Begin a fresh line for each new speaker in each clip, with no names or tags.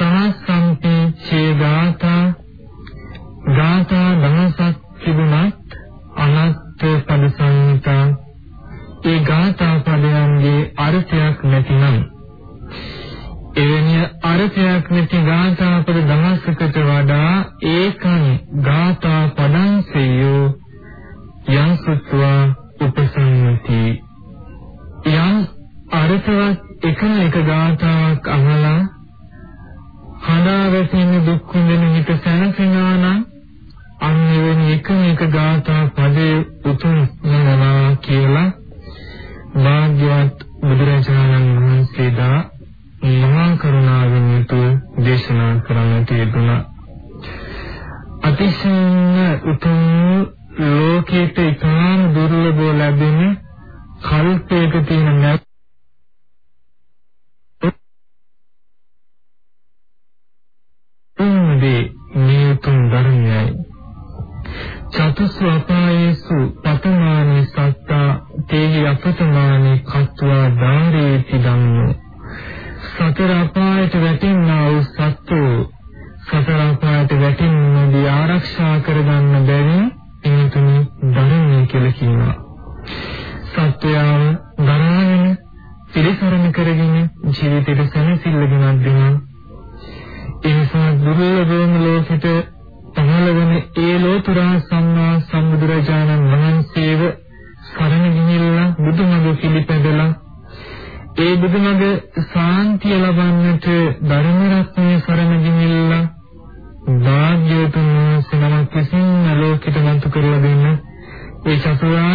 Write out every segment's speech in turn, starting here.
啊 ඒ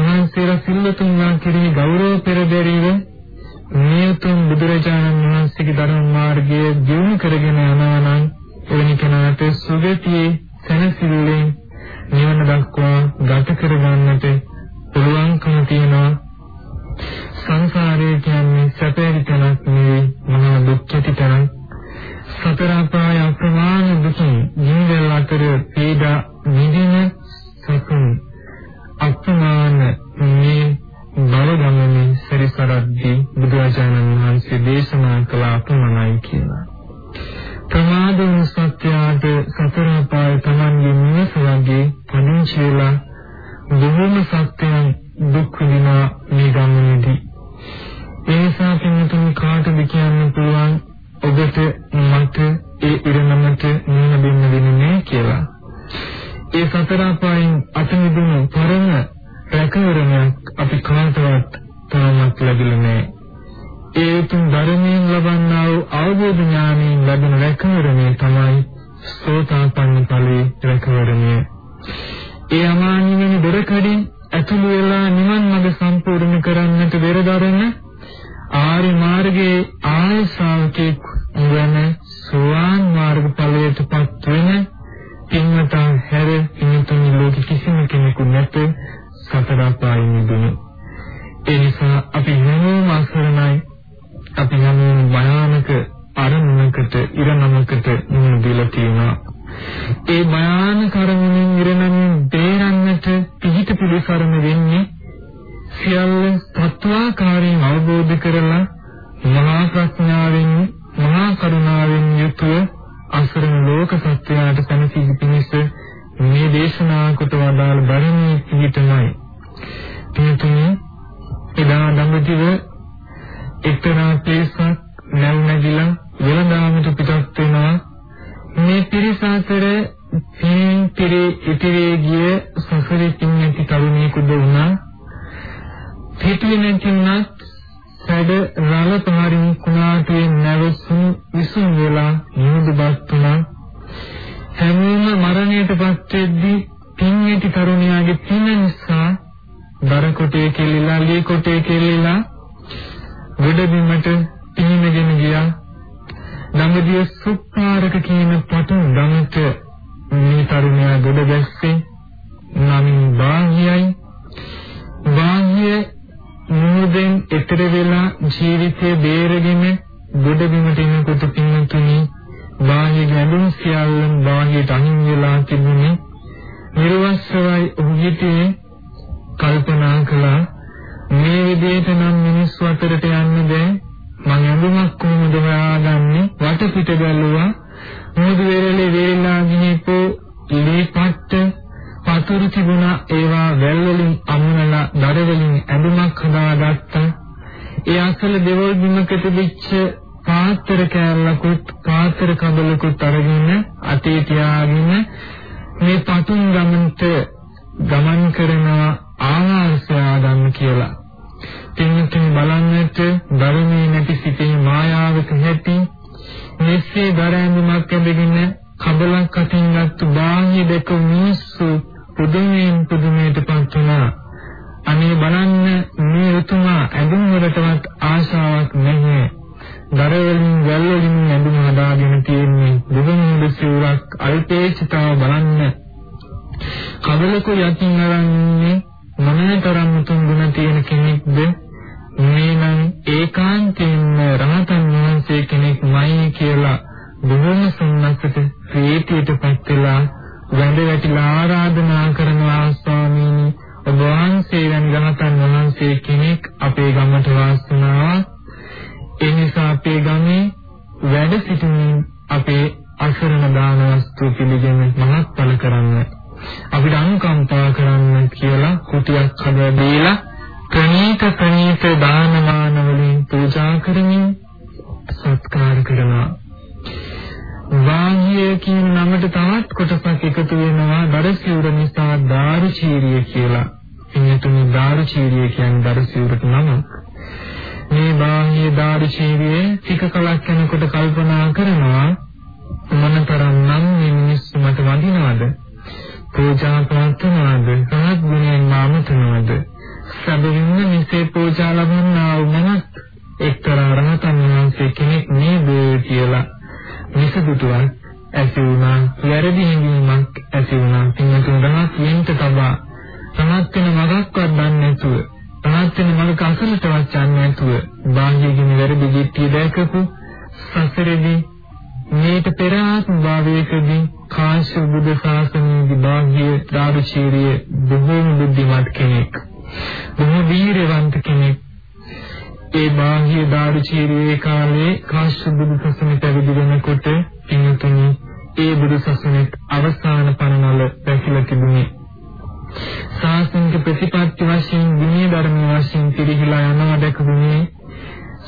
වහන්සේලා සිල්ලුතුන්ලා කෙරෙහි ගෞරව පෙරදැරිව නියතුම් බුදුරජාණන් වහන්සේගේ ධර්ම මාර්ගය දියුණු කරගෙන යනවා නම් එවැනි කෙනාට සුගතියේ සැනසෙල්ලෙන් නිවන දක්වා ගත කරගන්නට පුළුවන්කම තියෙනවා. සංසාරය කියන්නේ සැපේරි තැනක් නෙවෙයි මහා දුක්ඛිත තැනක්. සතර අපාය අප්‍රමාණ දුකින් ජීවල් අතර පීඩා විඳින සතුන් අප්‍රමාණ මේ බල ගමනේ සරිසරද්දී බුදුරජාණන් වහන්සේ දේශනා කළ අපමණයි කියලා. ප්‍රමාදන සත්‍යයට සතර අපාය තමන්ගේ නිවස වගේ පදිංචිලා බොහෝම සත්‍යයන් දුක් විඳිනා මේ ගමනේදී. ඒ නිසා පින්තුන් කාටද කියන්න පුළුවන් ඔබට මට ඒ ඉරණමට මුණ දෙන්න වෙන්නේ කියලා. ඒ සතර අපායන් අත මිදුණු පරම රැකවරණයක් අපි කාටවත් තාමත් ලැබිලා නැහැ. ඒ උතුම් ධර්මයෙන් ලබන්නා වූ අවබෝධ ඥානයෙන් ලැබෙන රැකවරණය තමයි සෝතාපන්න ඵලයේ රැකවරණය. ඒ අමානියන දොරකඩින් ඇතුළු වෙලා නිවන් මඟ සම්පූර්ණ කරන්නට වෙරදරන ආර්ය මාර්ගයේ ආය ශ්‍රාවකෙක් වන සෝවාන් මාර්ග ඵලයටපත් වෙන පින්වතා හැර ඉන්නතුන් ලෝක කිසිම කෙනෙකු නැත සතර පායින් මිදුණු ඒ නිසා අපි හැමෝම අසරණයි. අපි හැමෝම භයානක අරමුණකට ඉරණමකට මුහුණ දීලා තියෙනවා. ඒ භයානක අරමුණෙන් ඉරණමින් බේරන්නට පිහිට පිළිසරණ වෙන්නේ සියල්ල තත්වාකාරයෙන් අවබෝධ කරලා මහා ප්‍රඥාවෙන් මහා කරුණාවෙන් යුතුව අසරණ ලෝක සත්‍යයට සැනසීම පිණිස මේ දේශනා කොට වදාළ ධර්මයේ පිහිටමයි. පිහිටුනි එදා දඹදිව එක්තරා පිරිසක් නැව් නැගිලා වෙළඳාමට පිටත් වෙනවා. මේ පිරිස අතර පින් පිරේ ඉතිරේ ගිය සසරේ පින් නැති තරුණියෙකුද වුණා. පිටුවේ නැතිනත් සැඩ රළ පහරින් කුණාටුවේ නැවසුන් විසුන් වෙලා නිමුදුපත් තුනා හැමෝම මරණයටපත් වෙද්දී පින්විති තරුණයාගේ පින නිසා දර කොටේ කෙලිලා ලී කොටේ කෙලිලා ගොඩ බිමට පිනගෙන ගියා. නමදිය සුප්පාරක කියන පටු ගමට මේ තරුණයා ගොඩ ගැස්සේ නමින් බාහියයි. බාහිය මොහොතෙන් ඊතර වෙලා ජීවිතේ බේරගෙන ගොඩ බිමට එනකොට පින්නතුනි බාහිය ගැඹුම් සියල්ලම බාහියට අහිං වෙලා තිබුණේ. නිර්වස්සවයි ඔහු හිතේ කල්පනා කළා මේ විදිහට නම් මිනිස්සු අතරට යන්න බෑ. මම ඇඳුමක් කොහොමද හොයාගන්නේ? වටපිට බැලුවා. මොහොත වෙරළේ වේලා ගිනිපෝ ලීපට්ට පතුරු තිබුණා ඒවා වැල් වලින් අමුණලා දර වලින් ඇඳුමක් හදාගත්තා. ඒ අසල දෙවල් බිමක තිබිච්ච පාත්‍ර කෑල්ලකුත් පාත්‍ර කබලකුත් අරගෙන අතේ තියාගෙන මේ පතුන් ගමන්ට ගමන් කරනවා ආහාරසයා ගන්න කියලා. පින්තුන් බලන්නට ධර්මයේ නැති සිතේ මායාවක හැටි මෙසේ දරැඳුමක් ඇඳගෙන කබලක් අතින් ගත්තු බාහ්‍ය දෙක මිනිස්සු පුදුමයෙන් පුදුමයටපත් දැකපු සසරේදී මේට පෙර ආත්ම භාවයකදී කාශ්‍යප බුදු සාසනයේ බාහ්‍ය දාරුචීරිය බොහෝම බුද්ධිමත් කෙනෙක් බොහෝ වීරවන්ත කෙනෙක්. ඒ බාහ්‍ය දාරුචීරියේ කාලේ කාශ්‍යප බුදු සසුන පැවිදි වෙනකොට පින්තුනි ඒ බුදු සසුනේ අවසාන පරණල පැතිලා තිබුණේ. සාසනික ප්‍රතිපත්ති වශයෙන් විනය ධර්ම වශයෙන් පිළිහිලා යනවා දැකුනේ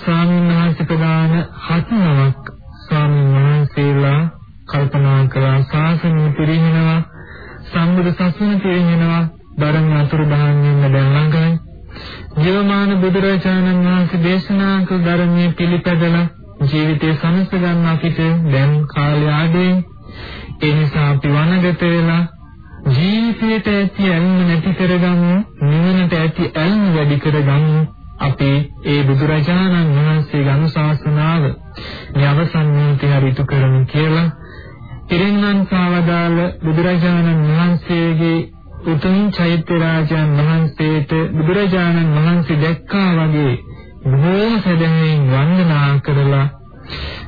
ස්වාමීන් වහන්සේ ප්‍රදාන හත්නමක් ස්වාමීන් වහන්සේලා කල්පනා කළා සාසනය පිරිනනවා සම්බුදු සසුන පිරිනනවා ධර්ම අතුරුදහන් වෙන්න දැන් ළඟයි. ජීවමාන බුදුරජාණන් වහන්සේ දේශනා කළ ධර්මයේ පිළිපැදලා ජීවිතේ සමස්ත ගන්න අපිට දැන් කාලය ආදී. ඒ නිසා අපි වනගත වෙලා ජීවිතයට ඇති ඇල්ම නැති කරගමු නිවනට ඇති ඇල්ම වැඩි කරගමු. අපි ඒ බුදුරජාණන් වහන්සේගේ අනුශාසනාව මේ අවසන් මොහොතේ හරිතු කරමු කියලා ඉරින්නම් සාවදාල බුදුරජාණන් වහන්සේගේ උතුම් චෛත්‍ය රාජයන් වහන්සේට බුදුරජාණන් වහන්සේ දැක්කා වගේ බොහෝ සැදැහැයෙන් වන්දනා කරලා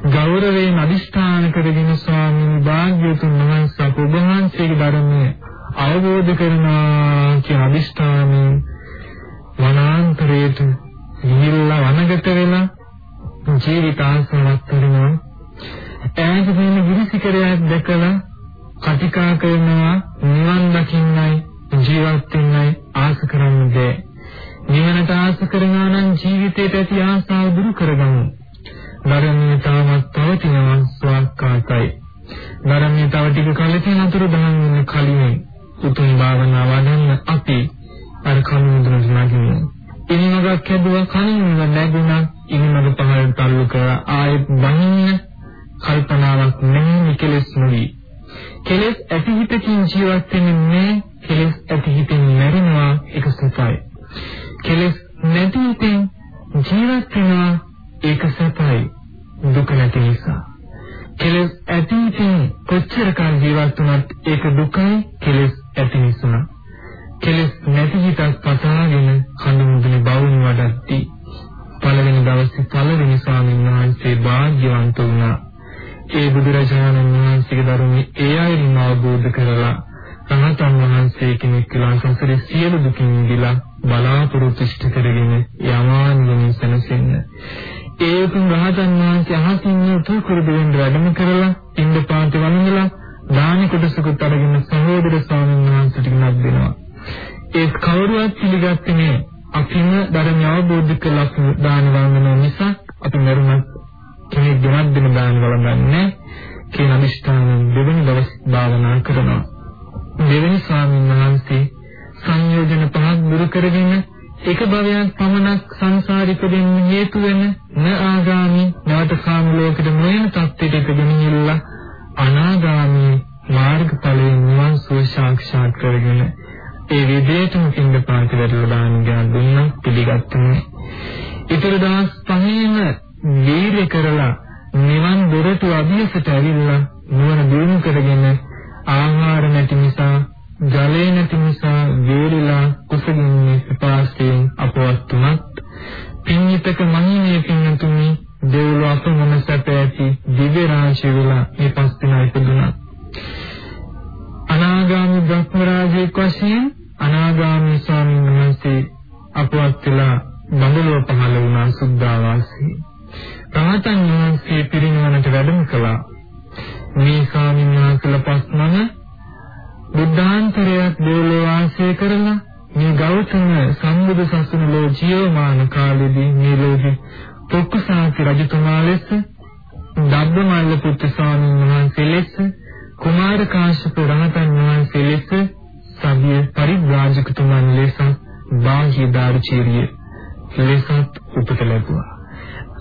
ගෞරවයෙන් අදිස්ථාන කරගෙන ස්වාමීන් භාග්‍යතුන් වහන්සේ අප වහන්සේගේ ධර්මය අවබෝධ කරනවා කියන අදිස්ථානයෙන් වනාන්තරයට ගිහිල්ලා වනගත වෙලා ජීවිත ආසනවත් කරනවා ඈත වෙන ගිරිසිකරයක් දැකලා කටිකා කරනවා නිවන් දකින්නයි ජීවත් වෙන්නයි ආස කරන්න බෑ. නිවනට ආස කරනවා නම් ජීවිතයට ඇති ආසාව දුරු කරගමු. ධර්මයේ තාමත් පවතිනවා ස්වාක්කාතයි. ධර්මයේ තව ටික කලකින් අතුරු දහන් වෙන කලින් උතුම් භාවනාව වඩන්න අපි අර කනුදුනට නැගිමු. ඉනිමගක් හැදුවා කලින් නැගුණා ඉනිමග පහළ තල්ලු කර ආයෙත් බහින්න කල්පනාවක් නැහැ කෙලෙස් නොවි. කෙලෙස් ඇති හිතකින් ජීවත් වෙන්නේ කෙලෙස් ඇති හිතින් මැරෙනවා ඒක සත්‍යයි. කෙලෙස් නැති හිතින් ජීවත් වෙනවා ඒක සත්‍යයි. දුක නැති නිසා. කෙලෙස් ඇති හිතින් කොච්චර කාල ජීවත් වුණත් ඒක දුකයි කෙලෙස් ඇති නිසා. කෙලෙස් නැති හිතක් පතාගෙන කඳු මුදුනේ බවුන් වඩද්දී පළවෙනි දවසේ පළවෙනි ස්වාමීන් වහන්සේ වාග්යවන්ත වුණා. ඒ බුදුරජාණන් වහන්සේගේ ධර්මයේ ඒ අයින් අවබෝධ කරලා රහතන් වහන්සේ කෙනෙක් කියලා සංසාරේ සියලු දුකින් මිදලා බලාපොරොත්තු ඉෂ්ට කරගෙන යමානියමින් සැනසෙන්න. ඒ උතුම් රහතන් වහන්සේ අහසින් උතුම් කුරුදෙන් වැඩම කරලා ඉන්න පාන්ති වළඳලා දානි කොටසකුත් අරගෙන සහෝදර ස්වාමීන් වහන්සේට ගෙනත් දෙනවා. ඒ කවුරුවත් පිළිගත්තේ නෑ. අපිම ධර්මය අවබෝධ කළා දාන වළඳන නිසා අපි මරුණත් කෙනෙක් ගෙනත් දෙන දාන වළඳන්නේ කියන අනිෂ්ඨාන දෙවෙනි දවස් භාවනා කරනවා. දෙවෙනි ස්වාමීන් වහන්සේ සංයෝජන පහක් දුරු කරගෙන එක භවයක් පමණක් සංසාරික දෙන්න හේතු වෙන න ආගාමි නැවත කාම ලෝකෙට නොයන තත්ත්වයට එකගෙන ඉල්ලා අනාගාමි මාර්ගඵලයෙන් නිවන් සුව සාක්ෂාත් කරගෙන ඒ විදේතම පින්ද පාති වැඩල දාන ගන්න දුන්නා පිළිගත්තුනේ. ඊතර දවස් පහේම වීර්ය කරලා නිවන් දොරටු අභියසට ඇවිල්ලා නුවණ දිනු කරගෙන ආහාර නැති නිසා ජලය නැති නිසා වේරිලා කුසගින්නේ පිපාසයෙන් අපවත් තුනත් පින්විතක මහිමේ පින්නතුනි දෙව්ලොව අපමණ සැප ඇති දිව්‍ය රාජ්‍ය වල මේ පස් දින ඉපදුණා අනාගාමි බ්‍රහ්ම රාජයෙක් වශයෙන් අනාගාමී ස්වාමීන් වහන්සේ අපවත් වෙලා බඹලව පහළ වුණා සුද්ධාවාසී. රහතන් වහන්සේ පිරිනිවනට වැඩම කළා. මේ ස්වාමීන් වහන්සේලා පස්මන බුද්ධාන්තරයක් දෙවලෝ වාසය කරලා මේ ගෞතම සම්බුදු සසුන ලෝ ජීවමාන කාලෙදී මේ ලෝකෙ පොක්කසාති රජතුමා ලෙස ධම්මමල්ල පුත්තු ස්වාමීන් වහන්සේ ලෙස කුමාර කාශ්‍යප රහතන් වහන්සේ ලෙස සභිය පරිබ්‍රාජකතුමන් ලෙස බාහ්‍ය දාර්ශනිකය ලෙස උපත ලැබුවා.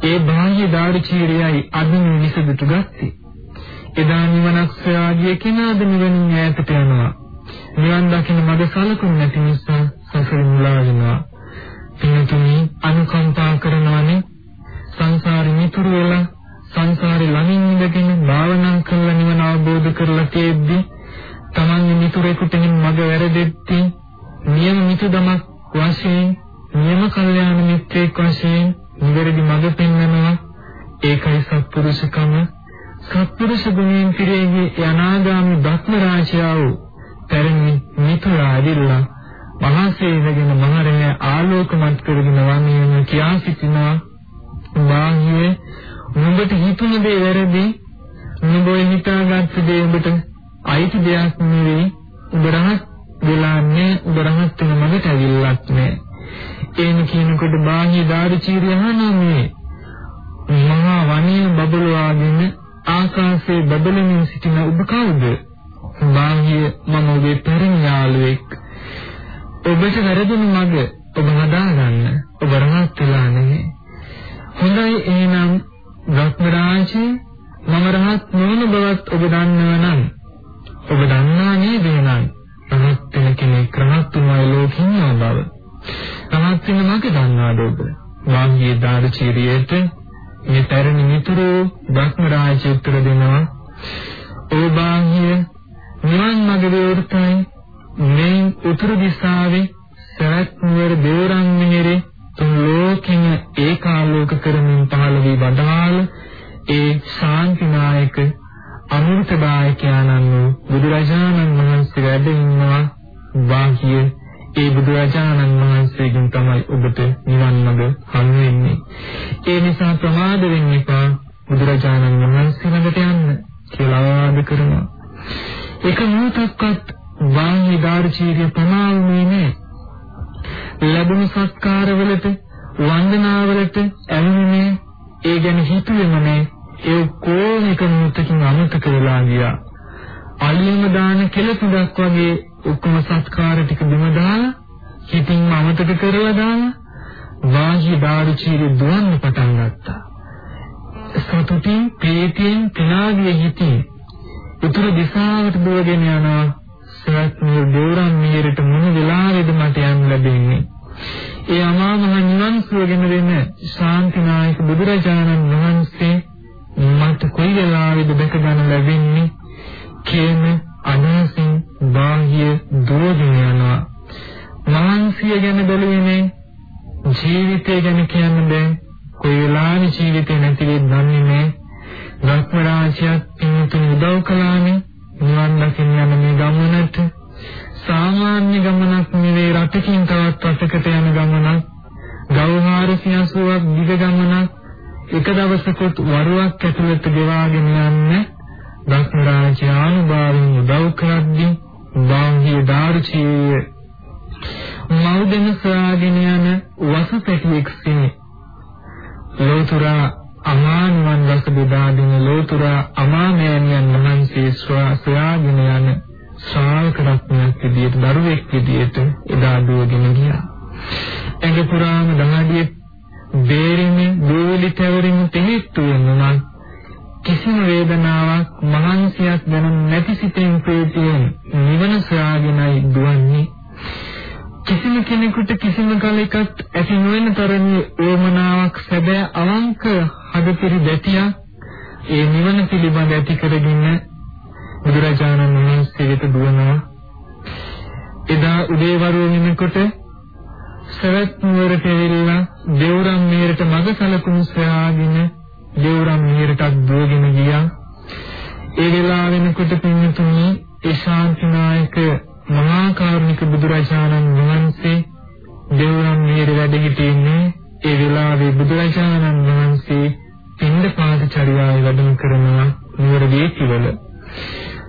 ඒ බාහ්‍ය දාර්ශනිකයයි අදිනු නිසදුතු ගත්තේ. එදා නිවනක් සොයාගිය කෙනාද නිවනින් ඈතට යනවා. නිවන් දකින්න මඟ සලකුණු නැති නිසා සසර මුලා වෙනවා. පින්තුනි අනුකම්පා කරනවානේ සංසාරේ මිතුරු වෙලා සංසාරේ ළඟින් ඉඳගෙන භාවනා කරලා නිවන අවබෝධ කරලා තියෙද්දී තමන්ගේ මිතුරෙකුට මඟ වැරදෙද්දී නියම මිතුදමක් වශයෙන් නියම කල්යාණ මිත්‍රෙක් වශයෙන් නිවැරදි මඟ පෙන්වනවා. ඒකයි සත්පුරුෂකම. සත්පුරුෂ ගුණයෙන් පිරෙහි අනාගාමී භක්ම රාජයාව පැරණි මිතුරා ඇවිල්ලා මහා සේවගෙන මහරය ආලෝකමත් කරගෙන වන්නේ කියා සිටිනවා. බාහ්‍ය නුඹට හිතුණ දේ වැරදි. නුඹ හිතාගත්ත දේ උඹට අයිති දෙයක් නෙවෙයි. උඹ රහත් වෙලා නැහැ. උඹ රහත් වෙන මගට ඇවිල්ලත් නැහැ. එන කියනකොට බාහ්‍ය දාර්චීරිය අහනන්නේ මහා වනයේ බබළුවාගෙන ආකාශයේ බබලමින් සිටින ඔබ කවුද? බාහ්‍ය මම ඔබේ පරිණ යාළුවෙක්. ඔබට වැරදුණු මග ඔබ හදාගන්න. ඔබ රහත් වෙලා නැහැ. හොඳයි එහෙනම්. රත්නරාජේ මම රහත් නොවන බවත් ඔබ දන්නවා නම් ඔබ දන්නා නේද එහෙනම්? රහත් වෙන කෙනෙක් රහත් වුණා ලෝකින් බව. රහත් වෙන මග දන්නවාද ඔබ? වාග්යේ දාර්චීරියට මේ පැරණි මිතුරු රත්නරාජ උත්තර දෙනවා. ඔබ බාහ්‍ය නිවන් මඟ විවෘතයි. මේ උතුරු දිශාවේ සරත් නුවර දේවරන් මිහිරේ තුන් ලෝකෙම ඒකාලෝක කරමින් පහළ වී වදාළ ඒ ශාන්තිනායක අමෘතදායකයන්න් වූ බුදුරජාණන් වහන්සේ වැඩ ඉන්නවා. වාහිය ඒ බුදුරජාණන් වහන්සේගෙන් තමයි ඔබට නිවන් මඟ හමු වෙන්නේ. ඒ නිසා ප්‍රමාද වෙන්න එපා බුදුරජාණන් වහන්සේ ළඟට යන්න කියලා ආවාද කරනවා. ඒක මොහොතක්වත් වාහිය දාර්ශීරිය ප්‍රමාණුනේ නෑ ලැබුණු සත්කාරවලට වන්දනාවලට ඇලුනේ ඒ ගැන හිතුවේම නෑ ඒ කොහොම එක මොහොතකින් අමතක වෙලා ගියා. අලියම දාන කෙලතුඩක් වගේ ඔක්කොම සත්කාර ටික බිම දාලා හිතින්ම අමතක කරලා දාලා වාහි දාරුචීරි දුවන්න පටන් ගත්තා. සතුටින් ප්‍රීතියෙන් පිනාගිය හිතේ උතුරු දිශාවට දුවගෙන යනවා. බුදුරජාණන් වහන්සේ පින්දපාත චර්යාවේ වැඩම කරනවා නුවර දීපිවල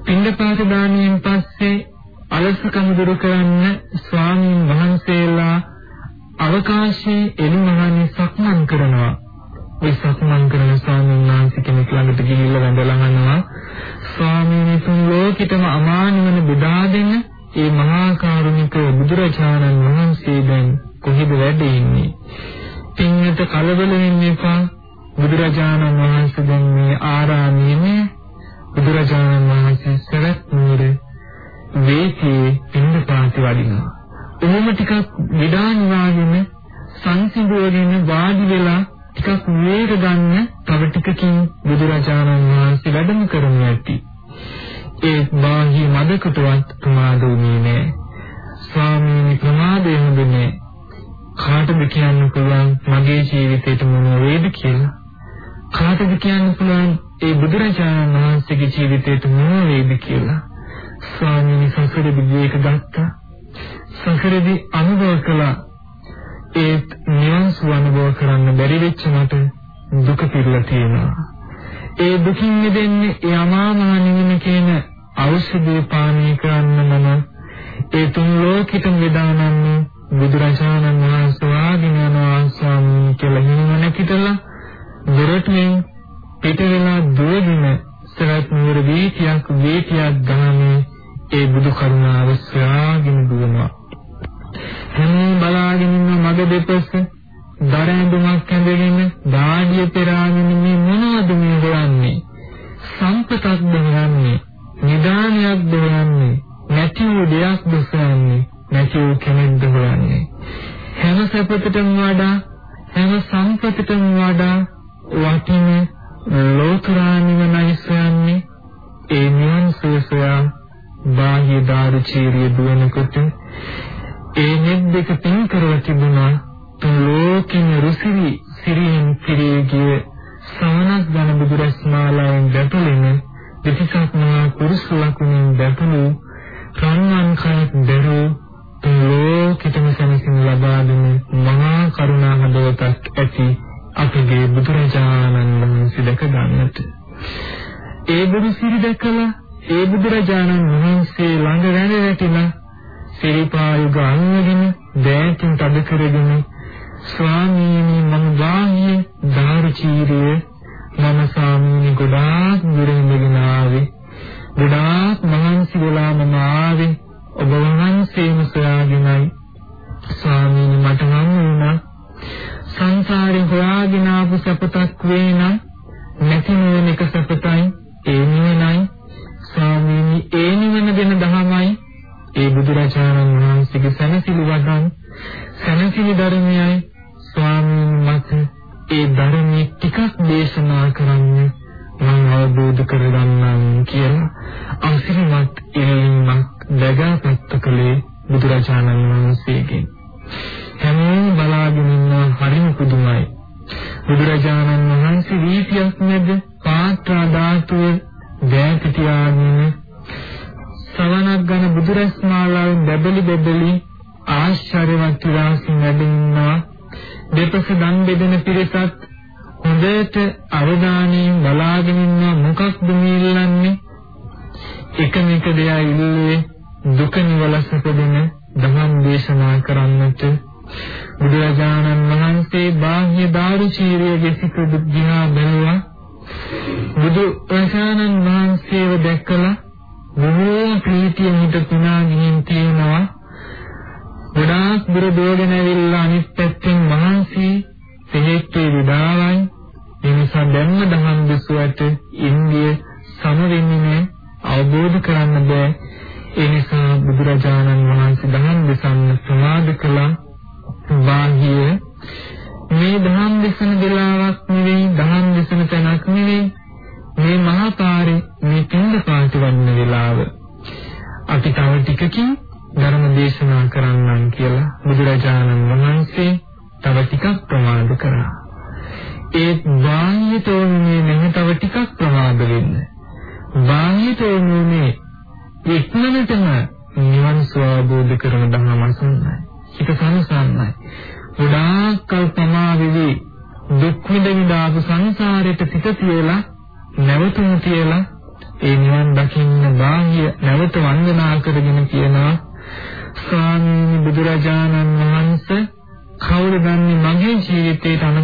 පින්දපාත දානයෙන් බලාගෙන ඉන්න බුදුරජාණන් වහන්සේ වීතියක් නැද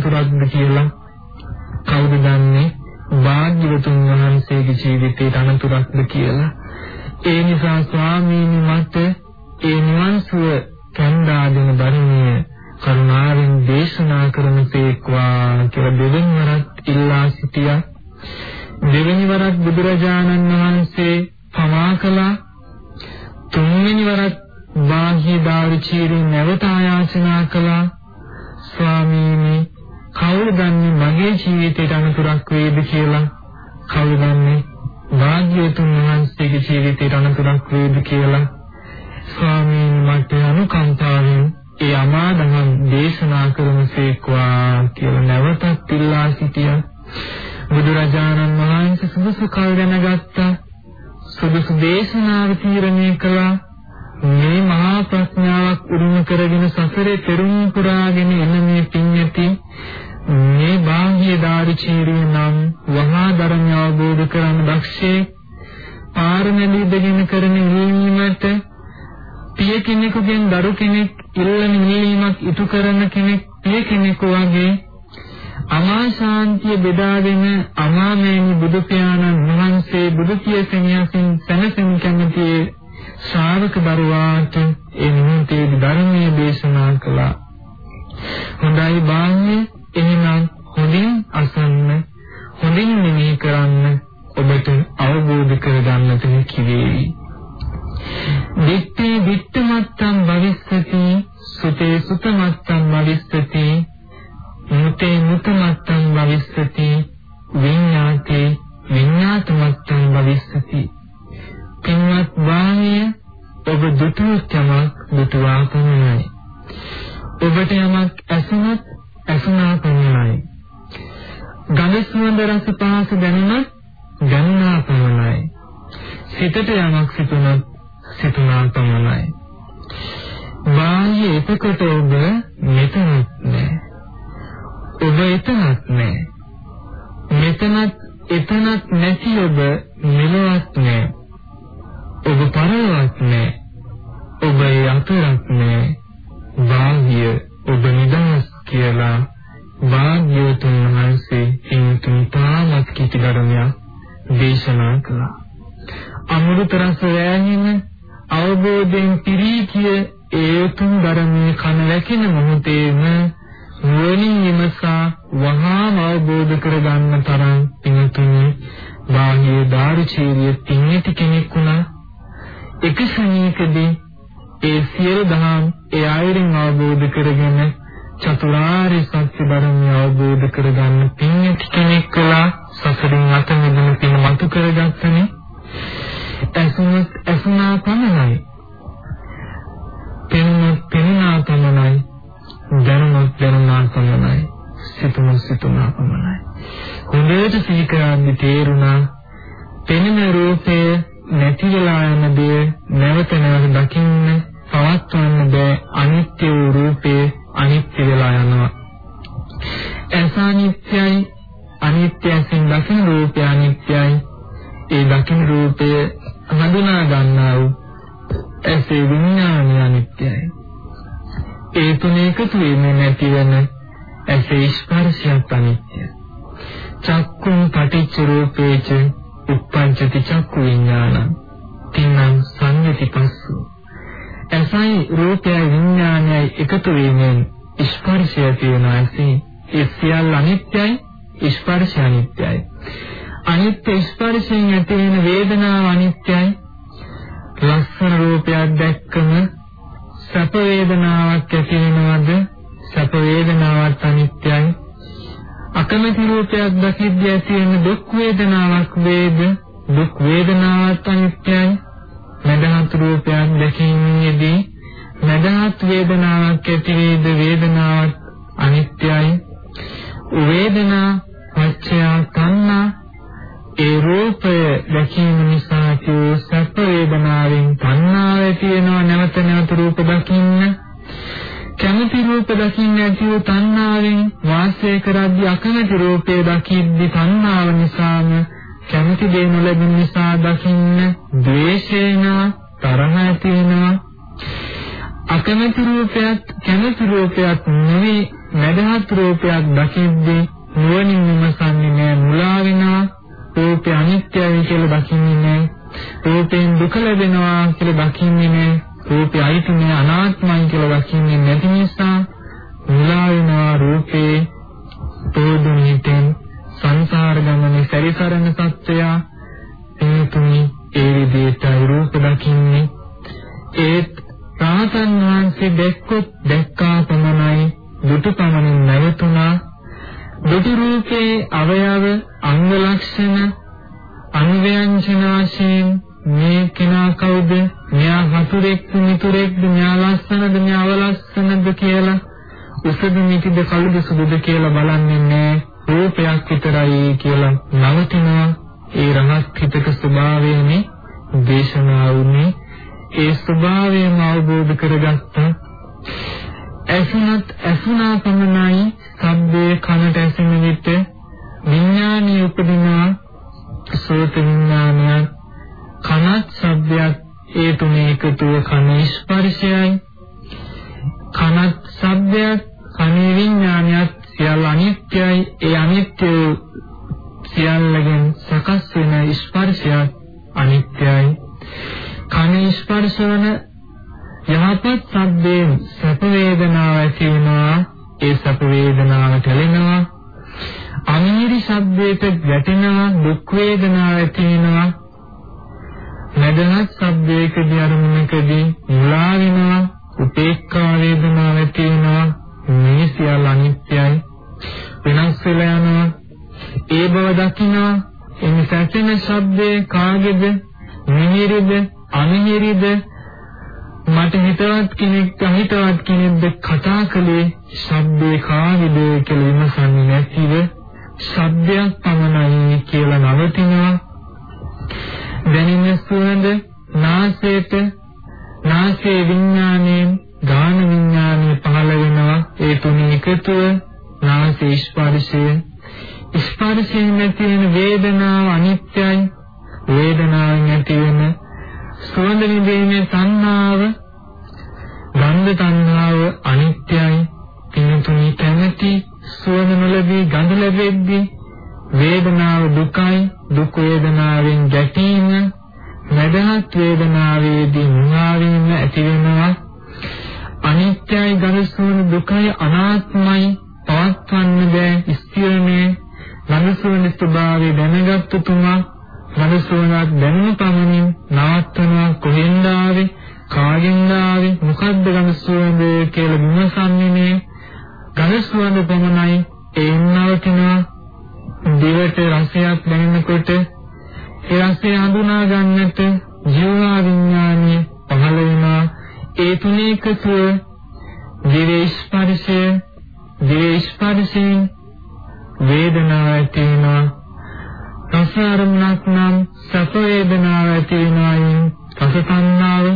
ජීවිතේට අනතුරක්ද කියලා කවුද දන්නේ භාග්‍යවතුන් වහන්සේගේ ජීවිතේට අනතුරක්ද කියලා ඒ නිසා ස්වාමීනි මට ඒ නිවන් සුව කැඳා දෙන ධර්මයේ කරුණාවෙන් දේශනා කරන තේක්වා කියලා දෙවෙනි වරක් ඉල්ලා සිටියා. දෙවෙනි වරක් බුදුරජාණන් වහන්සේ පමා කළා. තුන්වෙනි වරක් බාහ්‍ය දාවිචීරි නැවත ආයාචනා කළා. ස්වාමීනි කවුරු දන්නේ මගේ ජීවිතයට අනුතරක් වේද කියලා? කවුරු දන්නේ භාග්‍යවතුන් වහන්සේගේ ජීවිතයට අනුතරක් වේද කියලා? ස්වාමීන් මට අනුකම්පාවෙන් ඒ අමාදහම් දේශනා කරනසේක්වා කියලා නැවතත් ඉල්ලා සිටියා. බුදුරජාණන් වහන්සේ සුදුසු කල් දැනගත්තා. සුදුසු දේශනාව තීරණය කළා. මේ මහා ප්‍රඥාවක් උරුම කරගෙන සසරේ පෙරම් පුරාගෙන එන මේ පින්යති මේ බාහ්‍ය දාරිචීරිය නම් වහා ධර්මය අවබෝධ කරගන්න දක්ෂේ පාරමෙලිදගෙන කරන ඉල්ලීමට පිය කෙනෙකුගෙන් දරු කෙනෙක් ඉල්ලන ඉල්ලීමක් ඉටු කරන කෙනෙක් පිය කෙනෙකු වගේ අමා ශාන්තිය බෙදාගෙන අමාමේනි බුදු පියාණන් වහන්සේ බුදු පිය සෙනියසින් සැනසෙන් කැමති ශ්‍රාවක දරුවාට ඒ මොහොතේ ධර්මයේ දේශනා කළා. හොඳයි බාන්නේ එහෙනම් හොඳින් අසන්න හොඳින් මෙනෙහි කරන්න ඔබට අවබෝධ කරගන්නට කිවේවි. දිත්තේ දිත්තමත්තම් භවිස්සති සුතේ සුතමත්තම් භවිස්සති මුතේ මුතමත්තම් භවිස්සති සිතට යමක් සිතුනත් සිතුනා පමණයි. බාහ්‍ය එතකොට ඔබ මෙතනත් නෑ. ඔබ එතනත් නෑ. මෙතනත් එතනත් නැති ඔබ මෙලොවත් නෑ. ඔබ පරලොවත් නෑ. ඔබ යතරත් නෑ. බාහ්‍ය ඔබ නිදහස් කියලා වාග්යතුන් වහන්සේ හිතුන් තාමත් කිසි ධර්මයක් දේශනා කළා. අමෘත රස වෑහින අවබෝධයෙන් පිරී කිය ඒ උතුම් ධර්මයේ කන වැකින මොහොතේම නුවණින් විමසා වහාම අවබෝධ කරගන්න තරම් පින්තුනි බාහ්‍ය දාර්ශනික පින්නති කෙනෙක් වුණා. එක ශනිකදී ඒ සියලු දහම් ඒ ආයරින් අවබෝධ කරගෙන චතුරාර්ය සත්‍ය ධර්මය අවබෝධ කරගන්න පින්නති කෙනෙක් කළා. සසරින් අත මිදෙන පින මතු කරගත්තනේ. ඇසුනත් ඇසුනා පමණයි. පෙනුනත් පෙනුනා පමණයි. දැනුනත් දැනුනා පමණයි. සිතුනත් සිතුනා පමණයි. හොඳට සිහි කරද්දි තේරුණා පෙනෙන රූපය නැති වෙලා යන දේ නැවත නැවත දකින්න පවත්වන්න බෑ අනිත්‍ය වූ රූපේ අනිත්‍ය වෙලා යනවා. අසානිත්‍යයි අනිත්‍යයෙන් දකින රූපය අනිත්‍යයි ඒ දකින රූපය හඳුනා ගන්නා වූ ඇසේ විඥානය අනිත්‍යයි. ඒ තුන එකතු වෙන්නේ නැතිවෙන ඇසේ ස්පර්ශයත් අනිත්‍යයි. චක්කුම් පටිච්ච රූපේච උප්පංචති චක්කු විඥානං තින්නම් සංයති පස්සු. ඇසයි රූපයයි විඥානයයි එකතු වීමෙන් ස්පර්ශය තියෙනවා ඇසේ ඒ සියල්ල අනිත්‍යයි ස්පර්ශය අනිත්‍යයි. අනිත්‍ය ස්පර්ශයෙන් ඇති වෙන වේදනාව අනිත්‍යයි. ලස්සන රූපයක් දැක්කම සැප වේදනාවක් ඇති වෙනවද? සැප වේදනාවක් අනිත්‍යයි. අකමැති රූපයක් දැකීදී ඇති වෙන දුක් වේදනාවක් වේද? දුක් වේදනාවක් අනිත්‍යයි. මදහත් රූපයක් දැකීමේදී මදහත් වේදනාවක් ඇති වේද වේදනාවක් අනිත්‍යයි. වේදනා පච්චය තණ්හා ඒ රූපය දැකීම නිසා ඇති සැප වේදනාවෙන් තණ්හාව ඇති වෙනවා නැවත නැවත රූප දකින්න. කැමති රූප දකින්න ඇති වූ තණ්හාවෙන් වාසය කරද්දී අකමැති රූපය දකිද්දී තණ්හාව නිසාම කැමති දේ නොලැබෙන නිසා දකින්න ද්වේෂේන තරහ ඇති වෙනවා. අකමැති රූපයක් කැමති රූපයක් නෙවෙයි මදහත් රූපයක් දකිද්දී නුවණින් විමසන්නේ නෑ මුලා වෙනවා. රූපය අනිත්‍යයි කියලා දකින්නේ නැහැ. රූපයෙන් දුක ලැබෙනවා කියලා දකින්නේ නැහැ. රූපය අයිති නෑ අනාත්මයි කියලා දකින්නේ නැති නිසා මුලා වෙනවා රූපේ තෝදුනිතෙන් සංසාර ගමනේ සැරිසරන සත්‍යය එතුනි ඒ විදිහට රූප දකින්නේ ඒත් රාතන් වහන්සේ දැක්කොත් දැක්කා පමණයි දුටු පමණින් නැවතුණා දුටු රූපේ අවයව අංග ලක්ෂණ අනුව්‍යංජන වශයෙන් මේ කෙනා කවුද? මෙයා හතුරෙක්ද මිතුරෙක්ද මෙයා ලස්සනද මෙයා අවලස්සනද කියලා උසද මිටිද කළුද සුදුද කියලා බලන්නේ නැහැ. රූපයක් විතරයි කියලා නවතිනවා. ඒ රහත් හිතක ස්වභාවයනේ දේශනා වුනේ. ඒ ස්වභාවයම අවබෝධ කරගත්තා. ඇසුනත් ඇසුනා පමණයි සබ්දේ කනට ඇසෙන විට විඥානීය උපදිනවා සෝත විඥානයත් කනත් ශබ්දයක් ඒ තුනේ එකතුව කන ස්පර්ශයයි. කනත් ශබ්දයක් කනේ විඥානයත් සියල්ල අනිත්‍යයි. ඒ අනිත්‍ය සියල්ලගෙන් සකස් වෙන ස්පර්ශයත් අනිත්‍යයි. කන ස්පර්ශ වන යහපත් ශබ්දයෙන් සැප වේදනාව ඇති වෙනවා ඒ සැප වේදනාවට ඇලෙනවා. අමීරි ශබ්දයට ගැටෙනවා දුක් වේදනාව ඇති වෙනවා. නැදහත් ශබ්දයකදී අරමුණකදී මුලා වෙනවා උපේක්ඛා වේදනාව ඇති වෙනවා. මේ සියල්ල අනිත්‍යයි. වෙනස් වෙලා යනවා. ඒ බව දකිනවා. එනි සැසෙන ශබ්දේ කාගේද? මිහිරිද? අමිහිරිද? මට හිතවත් කෙනෙක් අහිතවත් කෙනෙක්ද කතා කළේ? ශබ්දේ කාගේද කියලා විමසන්නේ නැතිව ශබ්දයක් පමණයි කියලා නවතිනවා. දැනෙන සුවඳ නාසයට නාසයේ විඥාණයෙන් ගාන විඥාණය පහළ වෙනවා. ඒ තුනේ එකතුව නාසයේ ස්පර්ශය. ස්පර්ශයෙන් නැති වෙන වේදනාව අනිත්‍යයි. වේදනාවෙන් ඇති වෙන සුවඳ විඳීමේ සංනාව ගන්ධ තණ්හාව අනිත්‍යයි. තිනුතුනි කැමැති සුවඳ නොලැබී ගඳ ලැබෙද්දී වේදනාව දුකයි. දුක් වේදනාවෙන් ගැටීම මදහත් වේදනාවේදී මුලාවීම ඇති වෙනවා. අනිත්‍යයි ගනසෝන දුකයි අනාත්මයි. පවත්වන්න බෑ ස්ථිරනේ මනසෝන ස්වභාවය දැනගත්තු තුමා මනසෝනක් දැනුම පමණින් නවත්වනවා කොහෙන්ද ආවේ? කාගෙන්ද ආවේ? මොකද්ද ගනසෝනද කියලා විමසන්නේ නේ ගනසෝන පමණයි ඒ නවතිනවා. දිවට රසයක් දැනෙනකොට ඒ රසය හඳුනා ගන්නට ජීවා විඥානය පහළ වෙනවා. ඒ තුනේ එකතුව දිවේ ස්පර්ශය දිවේ ස්පර්ශයෙන් වේදනාව ඇති වෙනවා. රස අරමුණක් නම් සැප වේදනාව ඇති වෙනවායින් රස තණ්හාව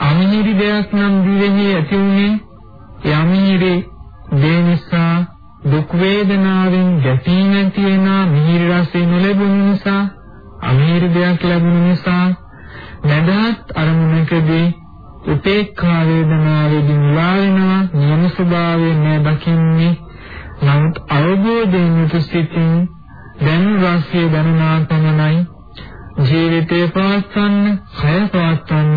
අමිහිරි දෙයක් නම් දිවෙහි ඇති උනේ. යමිහිරි දේ නිසා දුක් වේදනාවෙන් ගැටීම ඇති වෙනා මිහිරි රසය නොලැබුණ නිසා අමිහිරි දෙයක් ලැබුණ නිසා නැදහත් අරමුණකදී උපේක්ඛා වේදනාවේදී මුලා වෙනවා. නියම ස්වභාවය නෑ දකින්නේ. නමුත් අවබෝධයෙන් යුතු සිතින් දැන් රසය දැනුණා පමණයි. ජීවිතේ පවත්වන්න, කය පවත්වන්න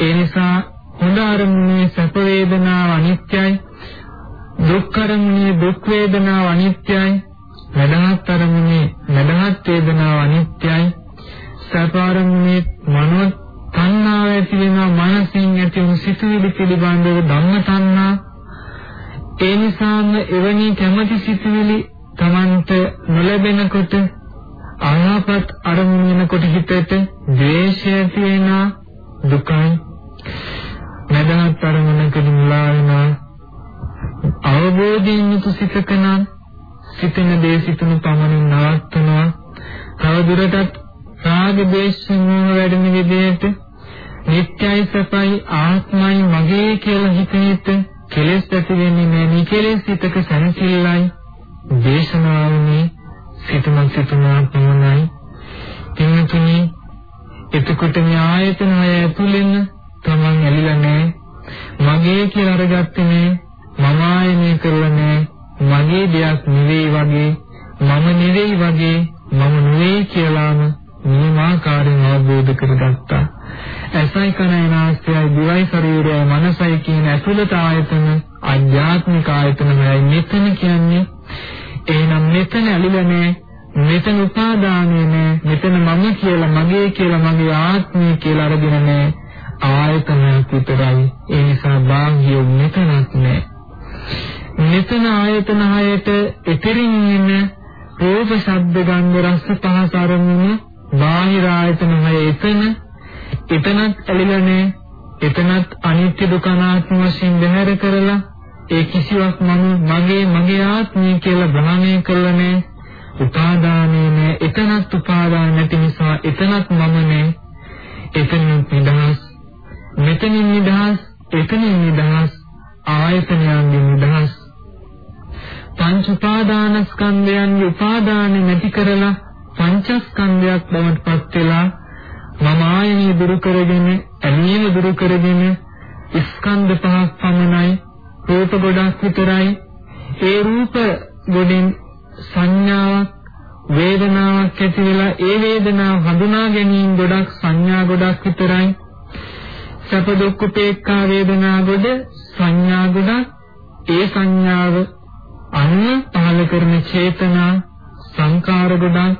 ඒ නිසා හොඳ අරමුණේ සැප වේදනාව අනිත්‍යයි දුක් අරමුණේ දුක් වේදනාව අනිත්‍යයි වැඩහත් අරමුණේ වැඩහත් වේදනාව අනිත්‍යයි. සැප අරමුණේ මනෝ තණ්හාව ඇති වෙනවා මනසින් ඇති වූ සිතුවිලි පිළිබඳව ධම්ම තණ්හා. ඒ නිසාම එවැනි කැමැති සිතුවිලි Tamanට නොලැබෙනකොට ආනාපත් අරමුණු වෙනකොට හිතට ද්වේෂය ඇති වෙනවා දුකයි. නැදහත් අරමුණකදී මුලා වෙනවා අවබෝධයෙන් යුතු සිතක නම් සිතන දේ සිතන පමණින් නවත්වනවා තව දුරටත් රාග දේශ මොහ වැඩෙන විදිහට නිත්‍යයි සපයි ආත්මයි මගේ කියලා හිතෙන්න කෙලෙස් ඇති වෙන්නේ නැහැ. මේ කෙලෙස් සිතක සැනසෙල්ලයි. දේශනාවනේ සිතමත් සිතනා පමණයි. තින්තුනි එතකොට මේ ආයතන හය ඇතුළෙන් තමන් ඇලිලා නැහැ. මගේ කියලා අරගත්තේ නැහැ. මම ආයනය කරලා නැහැ. මගේ දෙයක් නෙවෙයි වගේ මම නෙවෙයි වගේ මම නෙවෙයි කියලාම නිමාකාරයෙන් අවබෝධ කරගත්තා. ඇසයි කනයි නාසයයි දිවයි ශරීරයයි මනසයි කියන ඇතුළත ආයතන අධ්‍යාත්මික ආයතනමයි මෙතන කියන්නේ එහෙනම් මෙතන ඇලිලා නෑ මෙතන උපාදානේ නෑ මෙතන මම කියලා මගේ කියලා මගේ ආත්මය කියලා අරගෙන නෑ ආයතනයක් විතරයි ඒ නිසා බාහ්‍ය මෙතනක් නෑ මෙතන ආයතන හයට ඉතිරින් ඉන්න රූප ශබ්ද ගන්ධ රස පහස අරමුණ බාහිර ආයතන හය එතන එතනත් ඇලිලා නැහැ. එතනත් අනිත්‍ය දුක අනාත්ම වශයෙන් බැහැර කරලා ඒ කිසිවක් මම මගේ මගේ ආත්මය කියලා ග්‍රහණය කරලා නැහැ. උපාදානේ නැහැ. එතනත් උපාදාන නැති නිසා එතනත් මම නැහැ. එතනින් නිදහස්. මෙතනින් නිදහස්. එතනින් නිදහස්. ආයතනයන්ගෙන් නිදහස්. පංච උපාදානස්කන්ධයන්ගේ උපාදාන නැති කරලා පංචස්කන්ධයක් බවට පත් වෙලා මම ආයනීය දුරු කරගෙන ඇලීම දුරු කරගෙන ස්කන්ධ පහක් පමණයි රූප ගොඩක් විතරයි ඒ රූප ගොඩෙන් සංඥාවක් වේදනාවක් ඇති වෙලා ඒ වේදනාව හඳුනා ගැනීම ගොඩක් සංඥා ගොඩක් විතරයි සැප දුක් උපේක්ඛා වේදනා ගොඩ සංඥා ගොඩක්. ඒ සංඥාව අන්න පහල කරන චේතනා සංකාර ගොඩක්.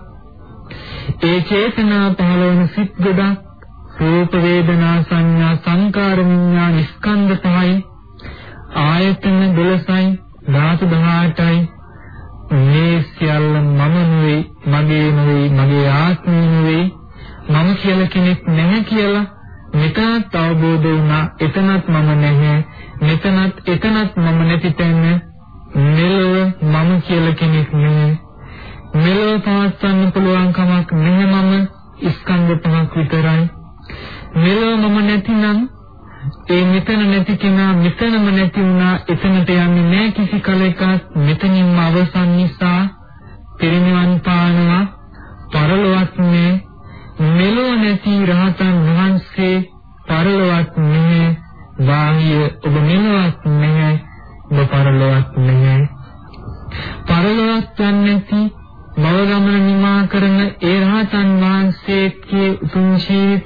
ඒ චේතනා පහළ වන සිත් ගොඩක්. රූප වේදනා සංඥා සංකාර විඥාන ස්කන්ධ පහයි. ආයතන 12යි ධාතු 18යි මේ සියල්ල මම නෙවෙයි මගේ නෙවෙයි මගේ ආත්මය නෙවෙයි. මම කියලා කෙනෙක් නැහැ කියලා මෙතනත් අවබෝධ වුණා එතනත් මම නැහැ මෙතනත් එතනත් මම නැති තැන මෙලොව මම කියලා කෙනෙක් නැහැ මෙලොව පවත්වන්න පුළුවන් කමක් නැහැ මම ස්කන්ධ පහක් විතරයි. මෙලොව මම නැතිනම් ඒ මෙතන නැති කෙනා මෙතනම නැති වුණා එතනට යන්නේ නැහැ කිසි කලයක මෙතනින්ම අවසන් නිසා පිරිනිවන් පානවා පරලොවත් නෑ මෙලොව නැති රහතන් වහන්සේ පරලොවත් නෑ වාහිය ඔබ මෙලොවත් නෑ ඔබ පරලොවත් නෑ පරලොවත් නැති භව ගමන නිමා කරන ඒ රහතන් වහන්සේගේ උතුම් ජීවිතේ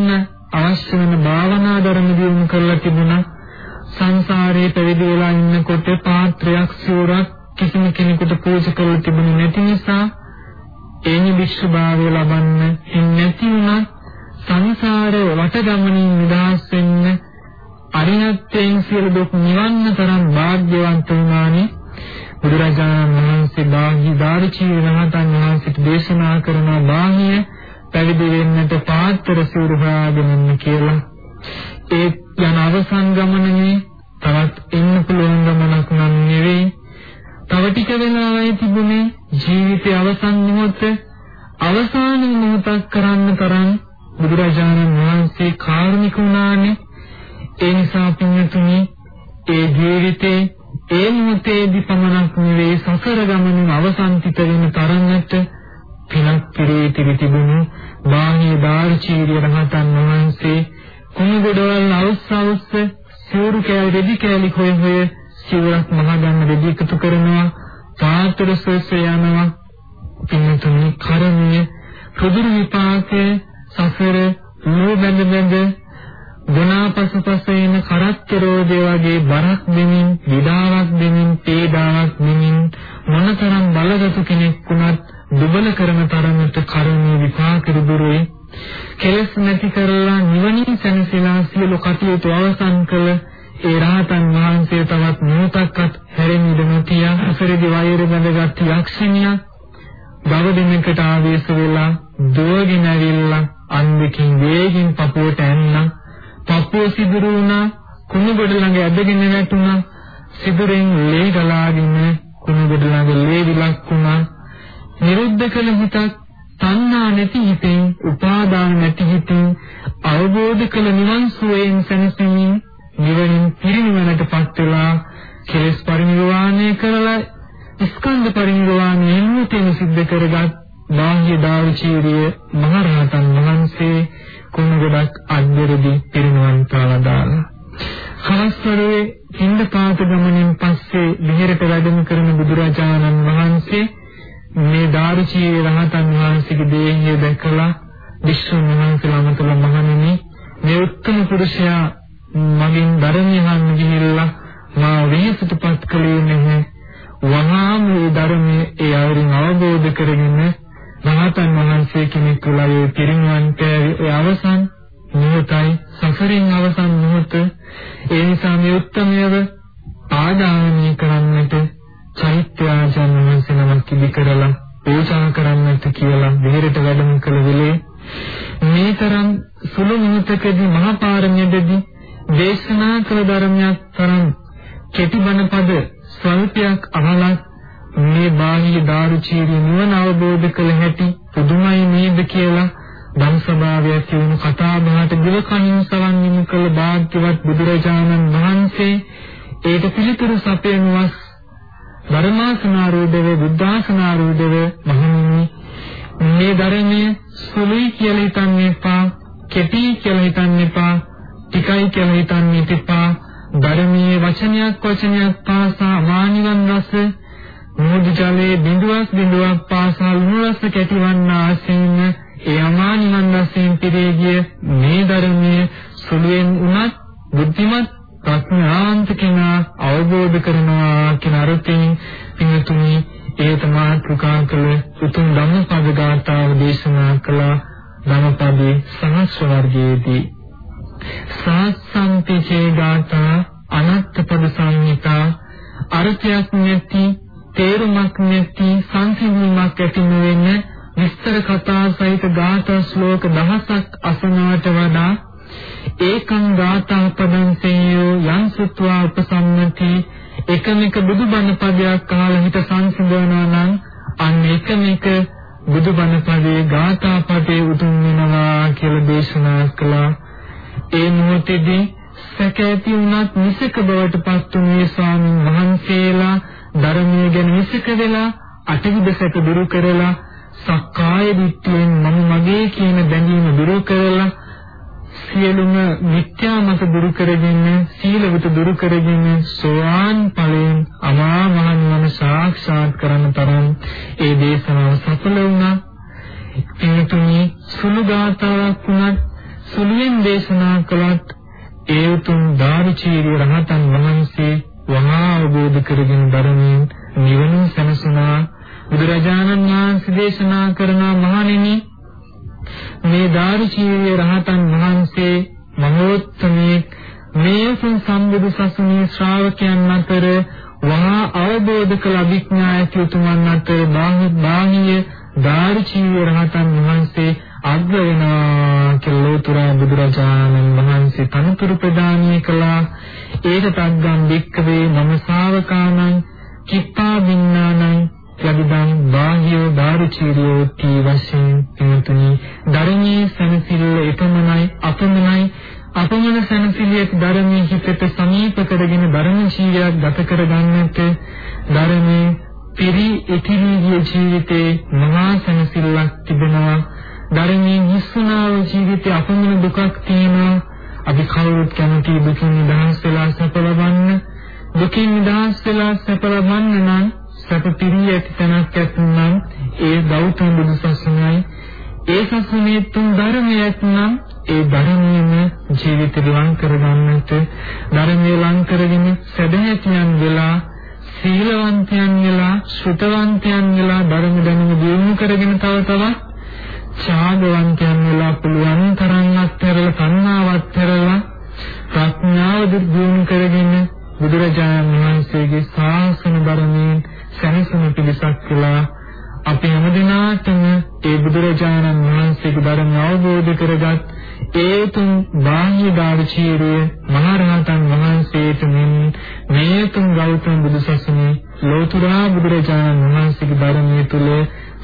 නසන්න අවශ්‍ය වෙන භාවනා ධර්ම දියුණු කරලා තිබුණා. සංසාරේ පැවිදි වෙලා ඉන්නකොට පාත්‍රයක් සිවුරක් කිසිම කෙනෙකුට පූජා කරලා තිබුණේ නැති නිසා ඒ වික්ෂභාවය ලබන්න නැති වුණා. සංසාර වටගමනින් නිදහස් වෙන්න අරිහත්යෙන් සියලු දුක් නිවන්න තරම් වාග්යවන්ත වුණානේ. බුදුරජාණන් වහන්සේ බාහ්‍ය ධාරිචී රහතන් වහන්සේට දේශනා කරන බාහ්‍ය පැවිදි වෙන්නට පාත්‍ර සිවුරු හොයාගෙන කියලා. ඒ යන අවසන් ගමනේ තවත් එන්න පුළුවන් ගමනක් නම් නෙවෙයි. තව ටික වෙලාවයි තිබුණේ ජීවිතයේ අවසන් මොහොත. අවසාන මොහොතක් කරන්න තරම් බුදුරජාණන් වහන්සේ කාරුණික වුණානේ. ඒ නිසා පින්තුනි ඒ ජීවිතේ ඒ මොහොතේදී පමණක් නෙවෙයි සසර ගමනින් අවසන්තිත වෙන තරමට පිනක් පිරී තිබුණු බාහ්‍ය දාර්ශීරිය රහතන් වහන්සේ කුණුගොඩවල් අවස්සවස්ස සිවුරු කෑලි රෙදි කෑලි හොය හොය සිවුරක් මහගන්න රෙදි එකතු කරනවා පාතර සොයස යනවා පින්තුනි කර්මය ප්‍රදුරු විපාකයේ සසර නෝ බඳ බඳ ගුණාපසපස එන කරත්තරෝදේ වගේ බරක් දෙමින් විඩාවක් දෙමින් පීඩාවක් දෙමින් මොනතරම් බලගත් කෙනෙක් වුණත් දුබල කරන තරමට කර්මයේ විපාක දුරුයි කෙලස් නැති කරලා නිවනින් සැනසීලා සියලු කටයුතු අවසන් කළ ඒ රහතන් වහන්සේ තවත් මොහොතක්වත් හැරෙන්නේ නැතිය. අසරදී වෛර බඳගත් යක්ෂණිය බව දිනකට ආවේශ වෙලා දුවගෙන ඇවිල්ලා අන්දකින් වේගින් පපුවට ඇන්නා. පපුව සිදුරු වුණා කුණු ගොඩ ළඟ ඇදගෙන වැටුණා. සිදුරෙන් ලේ ගලාගෙන කුණු ගොඩ ළඟ ලේ විලක් වුණා. නිරුද්ධ කළ හිතක් තණ්හා නැති හිතෙන් උපාදාන නැති හිතෙන් අවබෝධ කළ නිවන් සුවයෙන් සැනසෙමින් නිවනින් පිරිනිවනටපත් වෙලා කෙලස් පරිනිර්වාණය කරලා ස්කන්ධ පරිනිර්වාණය නිමුතෙන් සිද්ධ කරගත් බාහ්‍ය දාවචීරිය මහරහතන් වහන්සේ කුණ ගොඩක් අද්දරදී පිරිනුවන් පාලා දාලා හවස්වරුවේ හිඳ පාත ගමනින් පස්සේ විහෙරට වැඩම කරන බුදුරජාණන් වහන්සේ මේ දාරුචී රහතන් වහන්සේගේ දේහය දැකලා විශ්ව මහන්සලාම තුළ මහණෙනි මේ උත්තම පුරුෂයා මගෙන් ධර්මය අහන්න ගිහිල්ලා මා වෙහෙසටපත් කළේ නැහැ. වහාම මේ ධර්මයේ ඒ අයුරින් අවබෝධ කරගෙන රහතන් වහන්සේ කෙනෙක් කියලා ඒ පිරිනුවන්ට ඒ අවසන් මොහොතයි සසරින් අවසන් මොහොත. ඒ නිසා මේ උත්තරයව ආදානීය කරන්නට චෛත්‍යාචාර්ය වහන්සේ නමක් ඉදි කරලා පූජා කරන්නට කියලා විහෙරට වැඩම කළ වෙලේ මේ තරම් සුළු මොහොතකදී මහා පාරමියදී දේශනා කළ ධර්මයක් තරම් කෙටි බණ පද ස්වල්පයක් අහලා මේ බාහිර දාරුචීරි නිවන අවබෝධ කළ හැටි පුදුමයි නේද කියලා ධම් සභාවේ කියුණු කතා බහට දිවකණින් සවන් නිමු කළ භාග්‍යවත් බුදුරජාණන් වහන්සේ ඒට පිළිතුරු සපයනුවස් ධර්මාසනාරූඪව බුද්ධාසනාරූඪව මහණෙනි මේ ධර්මයේ සුළුයි කියලා හිතන්න එපා කෙටි කියලා හිතන්න එපා ටිකයි කියලා හිතන්න එපා. ධර්මයේ වචනයක් වචනයක් පාසා මානිවන් රස මොහොදු ජලයේ බිඳුවක් බිඳුවක් පාසා ලුණු රස කැටිවන්න ආසෙන්න ඒ අමානිවන් රසයෙන් පිරී ගිය මේ ධර්මයේ සුළුෙන් උනත් බුද්ධිමත් ප්‍රඥාන්ත කෙනා අවබෝධ කරනවා කියන අර්ථයෙන් පින්තුනි ඒ තමා පුකාකල උතුම් ධම්මපද ගාථාව දේශනා කළ ධම්මපදේ සහස්ව වර්ගයේදී. සාසම්පිචේ ගාථා අනත්ත පද සංහිතා අර්ථයක් නැති තේරුමක් නැති සංසිඳීමක් ඇති නොවෙන විස්තර කතා සහිත ගාථා ශ්ලෝක දහසක් අසනවට වඩා ඒකං ගාථා පදං සේයෝ යං සුත්වා උපසම්මති. එකමික බුදුබණ පදයක් අහලා හිත සංසිඳනවා නම් අන්න එකමික බුදුබණ පදේ ගාථා පදේ උතුම් වෙනවා කියලා දේශනා කළා. ඒ මොහොතේදී සැක ඇති වුණත් නිසක බවට පත් වුණේ ස්වාමීන් වහන්සේලා ධර්මයේ ගැන නිසක වෙලා අටවිද සැක දුරු කරලා සක්කාය දිට්ඨියෙන් මම මගේ කියන බැඳීම දුරු කරලා සියලුම මිත්‍යා මත දුරු කරගෙන සීලවත දුරු කරගෙන සෝවාන් ඵලයෙන් අමා මහ නිවන සාක්ෂාත් කරන්න තරම් ඒ දේශනාව සඵල වුණා. එතුණි සුළු ගාතාවක් වුණත් සුළුෙන් දේශනා කළත් ඒ උතුම් දාර්ශනික රහතන් වහන්සේ වහා අවබෝධ කරගෙන ධර්මයෙන් නිවන සැනසුණා බුදුරජාණන් වහන්සේ දේශනා කරන මහණෙනි මේ දාර්ශනික රහතන් වහන්සේ මහෝත්තමයේ මේ සම්බුදු සසුනේ ශ්‍රාවකයන් අතර වහා අවබෝධ කළ අභිඥායති උතුමන් අතර බාහිය දාර්ශනික රහතන් වහන්සේ අග්‍ර වෙනවා කියලා ලෝතුරා බුදුරජාණන් වහන්සේ තනතුරු ප්‍රදානය කළා. ඒකට අග්ගම් වික්කවේ මම ශාවකානං කිප්පා වින්නානං යදිදං බාහියෝ දාරුචීරියෝ තී වශයෙන් පින්තුනි ධර්මයේ සනසිල්ල එපමණයි අපමණයි අපමණ සනසිලියක් ධර්මයේ හිතට සමීප කරගෙන ධර්ම ජීවිතයක් ගත කරගන්නට ධර්මයේ පිරි ඉතිරි ජීවිතේ මහා සනසිල්ලක් තිබෙනවා ධර්මයෙන් හිස්සනා වූ ජීවිතේ අපමණ දුකක් තියෙනවා. අපි කවුරුත් කැමති දුකින් නිදහස් වෙලා සැප ලබන්න. දුකින් නිදහස් වෙලා සැප ලබන්න නම් සැප පිරී ඇති තැනක් ඇත්නම් ඒ ගෞතම බුදු සසුනයි. ඒ සසුනේ තුන් ධර්මයක් නම් ඒ ධර්මයේම ජීවිතේ ලං කරගන්නට ධර්මයේ ලං කරගෙන සැදැහැතියන් වෙලා සීලවන්තයන් වෙලා ශ්‍රුතවන්තයන් වෙලා ධර්ම දැනුම දියුණු කරගෙන තව තවත් ඡාගවන්තයන් වෙලා පුළුවන් තරම් අත්හැරලා කන්නාවත් අත්හැරලා ප්‍රඥාව දියුණු කරගෙන බුදුරජාණන් වහන්සේගේ ශාසන ධර්මයෙන් සැනසෙන පිළිසක් කියලා අපි හැමදිනාටම ඒ බුදුරජාණන් වහන්සේගේ ධර්ම අවබෝධ කරගත් ඒ තුන් බාහ්‍ය දාර්ශීරිය මහරහතන් වහන්සේට මෙන් මේ තුන් ගෞතම බුදුසසුනේ ලෝතුරා බුදුරජාණන් වහන්සේගේ ධර්මයේ තුල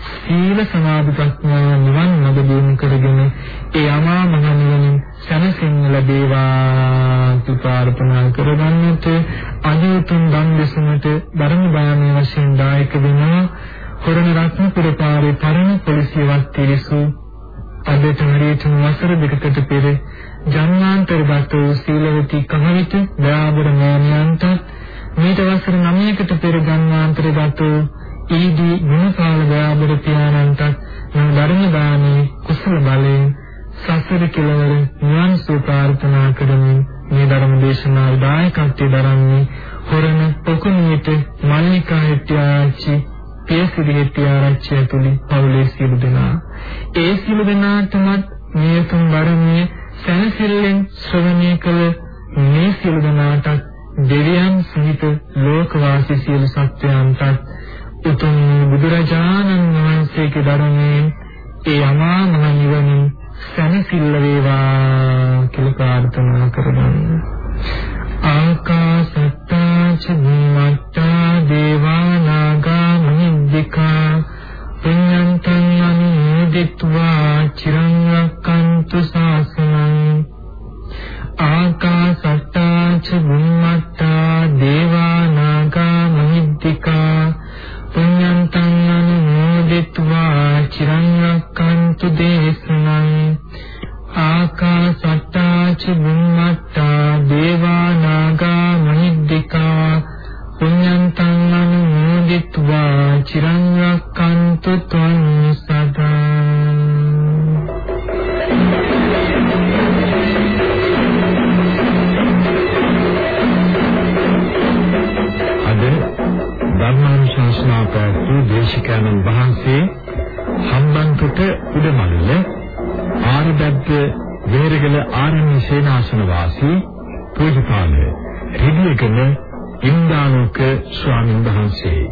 සීල සමාධි ප්‍රඥා නිවන් මඟ දියුණු කරගෙන ඒ අමා මහ නිවනින් සැනසෙන්න ලැබේවා ප්‍රාර්ථනා කරගන්නට අදිතුන් දන් දෙසමට
ධර්මානුශාසනා පැවැත්වූ දේශිකානන් වහන්සේ හම්බන්තොට උඩමළුව ආරබද්ද වේරගල ආරණ්‍ය සේනාසන වාසී පූජපාල රිදියකම ඉන්දාලෝක ස්වාමීන් වහන්සේ.